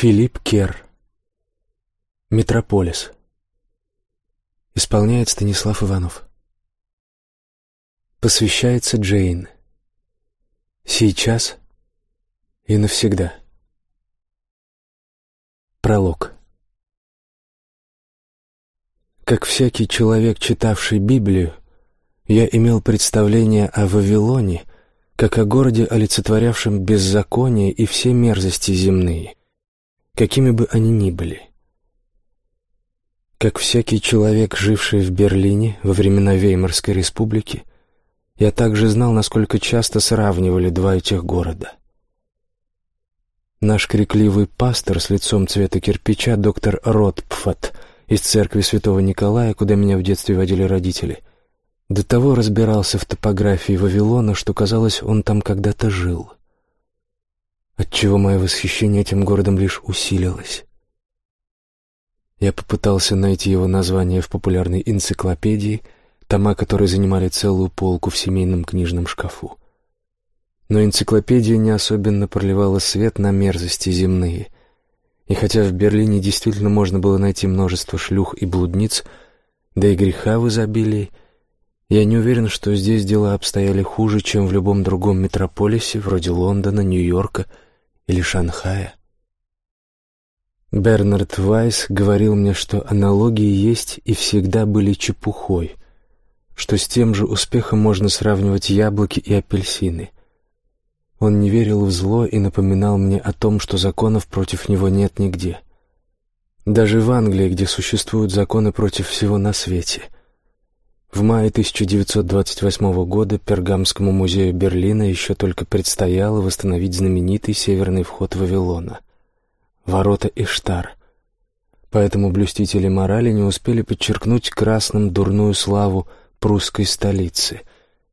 Филипп Кер. Метрополис. Исполняет Станислав Иванов. Посвящается Джейн. Сейчас и навсегда. Пролог. Как всякий человек, читавший Библию, я имел представление о Вавилоне, как о городе, олицетворявшем беззаконие и все мерзости земные, какими бы они ни были. Как всякий человек, живший в Берлине во времена Веймарской республики, я также знал, насколько часто сравнивали два этих города. Наш крикливый пастор с лицом цвета кирпича, доктор Ротпфат, из церкви святого Николая, куда меня в детстве водили родители, до того разбирался в топографии Вавилона, что, казалось, он там когда-то жил. Отчего мое восхищение этим городом лишь усилилось. Я попытался найти его название в популярной энциклопедии, тома которые занимали целую полку в семейном книжном шкафу. Но энциклопедия не особенно проливала свет на мерзости земные. И хотя в Берлине действительно можно было найти множество шлюх и блудниц, да и греха в изобилии, я не уверен, что здесь дела обстояли хуже, чем в любом другом метрополисе, вроде Лондона, Нью-Йорка или Шанхая. Бернард Вайс говорил мне, что аналогии есть и всегда были чепухой, что с тем же успехом можно сравнивать яблоки и апельсины. Он не верил в зло и напоминал мне о том, что законов против него нет нигде. Даже в Англии, где существуют законы против всего на свете. В мае 1928 года Пергамскому музею Берлина еще только предстояло восстановить знаменитый северный вход Вавилона — ворота Иштар. Поэтому блюстители морали не успели подчеркнуть красным дурную славу прусской столицы,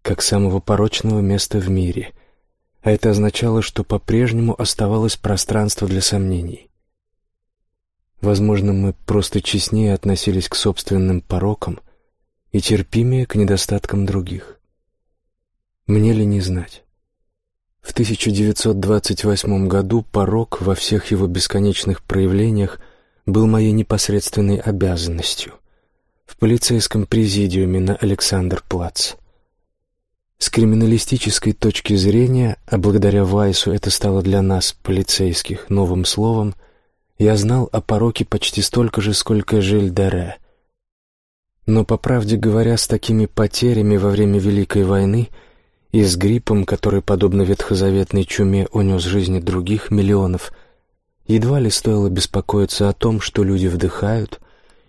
как самого порочного места в мире. А это означало, что по-прежнему оставалось пространство для сомнений. Возможно, мы просто честнее относились к собственным порокам и терпимее к недостаткам других. Мне ли не знать? В 1928 году порок во всех его бесконечных проявлениях был моей непосредственной обязанностью в полицейском президиуме на Александр-Плац. С криминалистической точки зрения, а благодаря Вайсу это стало для нас, полицейских, новым словом, я знал о пороке почти столько же, сколько Жиль Дере. Но, по правде говоря, с такими потерями во время Великой войны – и с гриппом, который, подобно ветхозаветной чуме, унес жизни других миллионов, едва ли стоило беспокоиться о том, что люди вдыхают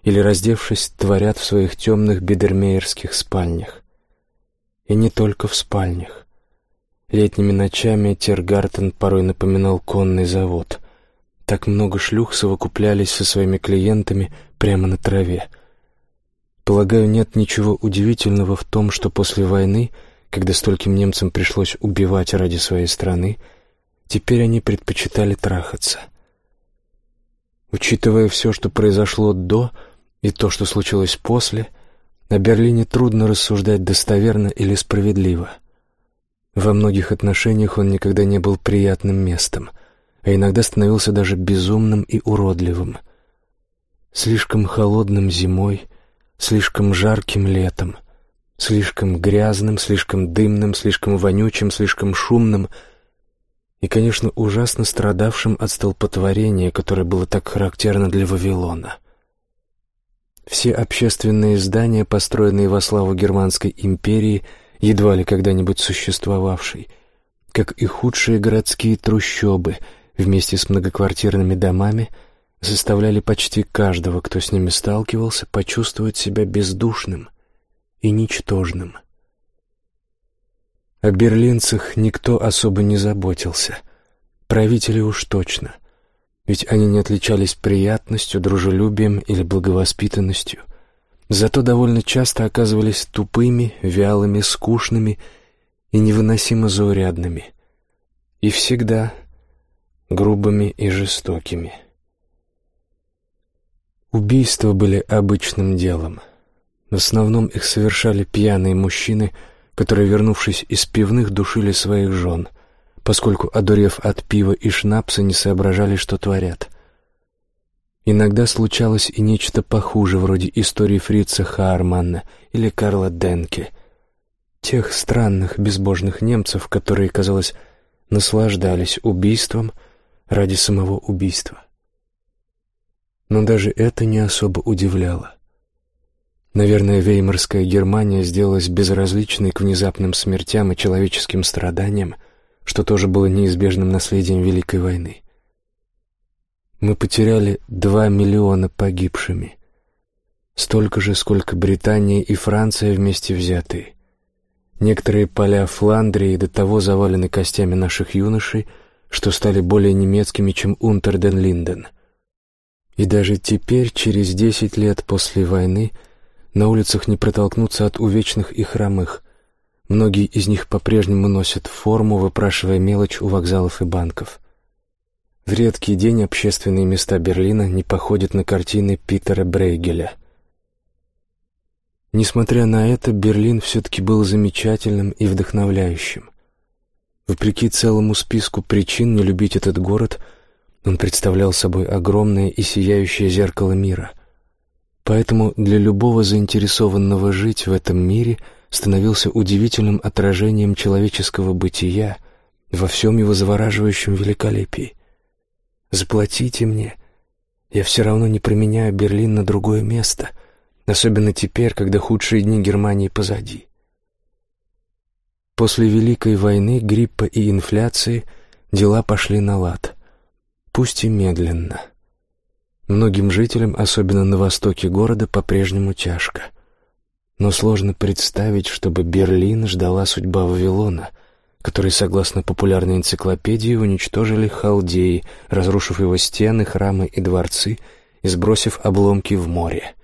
или, раздевшись, творят в своих темных бедермейерских спальнях. И не только в спальнях. Летними ночами Тергартен порой напоминал конный завод. Так много шлюх совокуплялись со своими клиентами прямо на траве. Полагаю, нет ничего удивительного в том, что после войны — когда стольким немцам пришлось убивать ради своей страны, теперь они предпочитали трахаться. Учитывая все, что произошло до и то, что случилось после, о Берлине трудно рассуждать достоверно или справедливо. Во многих отношениях он никогда не был приятным местом, а иногда становился даже безумным и уродливым. Слишком холодным зимой, слишком жарким летом — Слишком грязным, слишком дымным, слишком вонючим, слишком шумным и, конечно, ужасно страдавшим от столпотворения, которое было так характерно для Вавилона. Все общественные здания, построенные во славу Германской империи, едва ли когда-нибудь существовавшей, как и худшие городские трущобы вместе с многоквартирными домами, заставляли почти каждого, кто с ними сталкивался, почувствовать себя бездушным — и ничтожным. О берлинцах никто особо не заботился. Правители уж точно. Ведь они не отличались приятностью, дружелюбием или благовоспитанностью. Зато довольно часто оказывались тупыми, вялыми, скучными и невыносимо заурядными. И всегда грубыми и жестокими. Убийства были обычным делом — в основном их совершали пьяные мужчины, которые, вернувшись из пивных, душили своих жен, поскольку, одурев от пива и шнапса, не соображали, что творят. Иногда случалось и нечто похуже, вроде истории Фрица Хаарманна или Карла Денке, тех странных безбожных немцев, которые, казалось, наслаждались убийством ради самого убийства. Но даже это не особо удивляло. Наверное, Веймарская Германия сделалась безразличной к внезапным смертям и человеческим страданиям, что тоже было неизбежным наследием Великой войны. Мы потеряли два миллиона погибшими. Столько же, сколько Британия и Франция вместе взятые. Некоторые поля Фландрии до того завалены костями наших юношей, что стали более немецкими, чем Унтерден-Линден. И даже теперь, через десять лет после войны, на улицах не протолкнуться от увечных и хромых. Многие из них по-прежнему носят форму, выпрашивая мелочь у вокзалов и банков. В редкий день общественные места Берлина не походят на картины Питера Брейгеля. Несмотря на это, Берлин все-таки был замечательным и вдохновляющим. Вопреки целому списку причин не любить этот город, он представлял собой огромное и сияющее зеркало мира. Поэтому для любого заинтересованного жить в этом мире становился удивительным отражением человеческого бытия во всем его завораживающем великолепии. Заплатите мне. Я все равно не променяю Берлин на другое место, особенно теперь, когда худшие дни Германии позади. После Великой войны, гриппа и инфляции дела пошли на лад, пусть и медленно. Многим жителям, особенно на востоке города, по-прежнему тяжко. Но сложно представить, чтобы Берлин ждала судьба Вавилона — которые, согласно популярной энциклопедии, уничтожили халдеи, разрушив его стены, храмы и дворцы и сбросив обломки в море.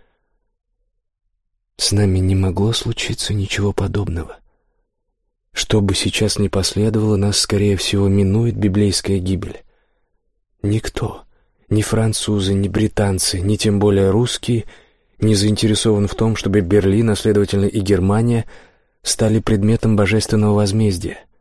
С нами не могло случиться ничего подобного. Что бы сейчас ни последовало, нас, скорее всего, минует библейская гибель. Никто, ни французы, ни британцы, ни тем более русские, не заинтересован в том, чтобы Берлин, а следовательно и Германия, стали предметом божественного возмездия —